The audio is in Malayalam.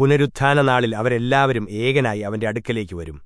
പുനരുത്ഥാന നാളിൽ അവരെല്ലാവരും ഏകനായി അവന്റെ അടുക്കലേക്ക് വരും.